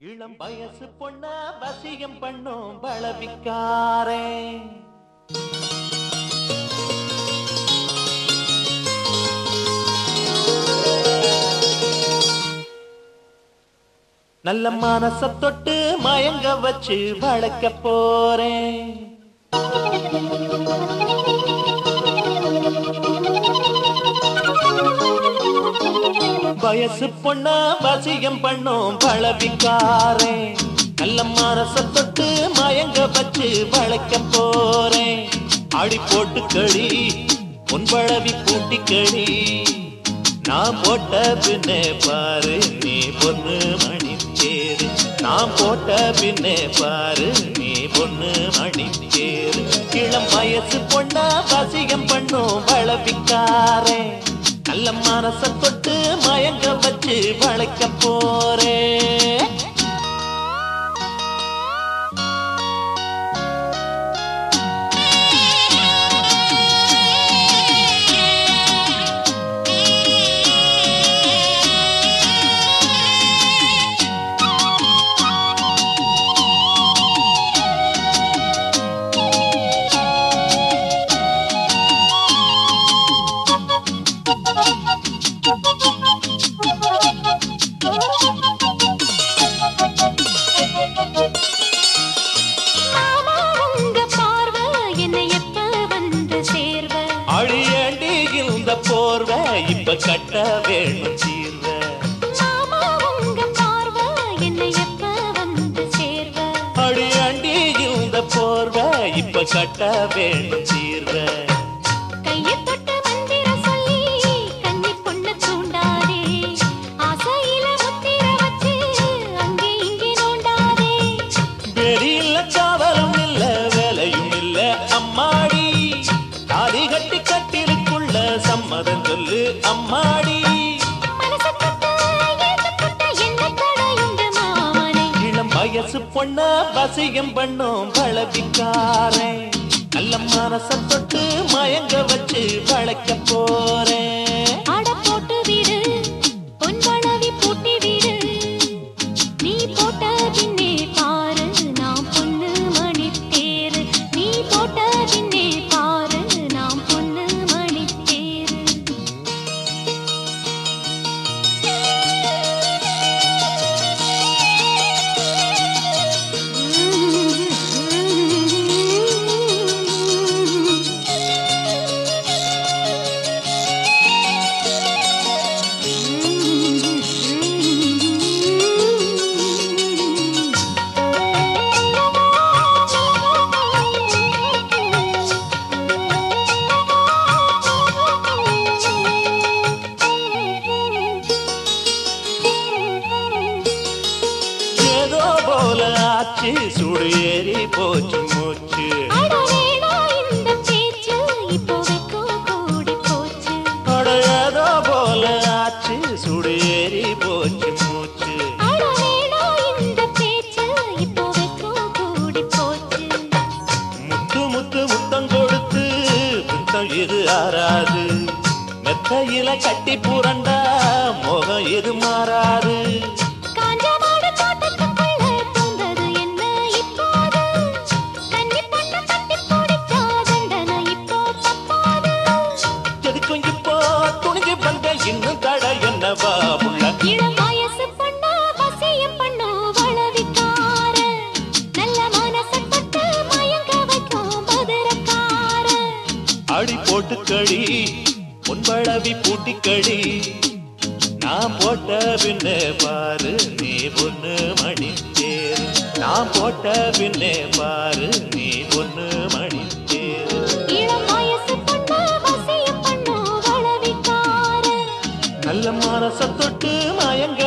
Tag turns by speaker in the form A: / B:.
A: இளம் வயசு பொண்ண வசியம் பண்ணும் பலவிக்காரே நல்ல மனச தொட்டு மயங்க வச்சு வளர்க்க போறேன். வயசு பொண்ண வசியம் பண்ணும் பழவிக்காரே. நல்ல மனச தொட்டு மயங்க வச்சு வளைக்க போறேன். அடி போட்டு களி உன் பழவி பூட்டி களி நான் போட்ட பின்னே பாரு நீ பொண்ணு மணி தேரு நான் போட்ட பின்னே பாரு நீ பொண்ணு மணி தேரு இளம் வயசு பொண்ணா வசியம் பண்ணும் வளவிக்காரே நல்ல மனச தொட்டு வச்சு வளைக்க இப்ப கட்ட வேணும்
B: சேர்வ?
A: அழியண்டி இந்த போர்வை இப்ப கட்ட வேணும் தீர்வ.
B: கையை தொட்டு
A: வயசு பொண்ண வசியம் பண்ணும் பழவிக்காரன். நல்ல மனச தொட்டு மயங்க வச்சு வளைக்க போ ஆச்சு சுடு ஏறி போச்சு மூச்சு. ஏதோ போல ஆச்சு சுடு ஏறி போச்சு மூச்சு. முத்து முத்து முத்தம் கொடுத்து முத்தம் இது ஆறாது. மெத்தையில கட்டி புரண்டா அடி போட்டு களி பொன்பழவி பூட்டி களி நான் போட்ட பின்னே பாரு நீ பொண்ணு மணி தேரு நான் போட்ட பின்னே பாரு நீ பொண்ணு மணி தேரு
B: இளம் வயசு பொண்ணு வசியம் பண்ணு வளவிக்கார
A: நல்ல மனச தொட்டு மயங்க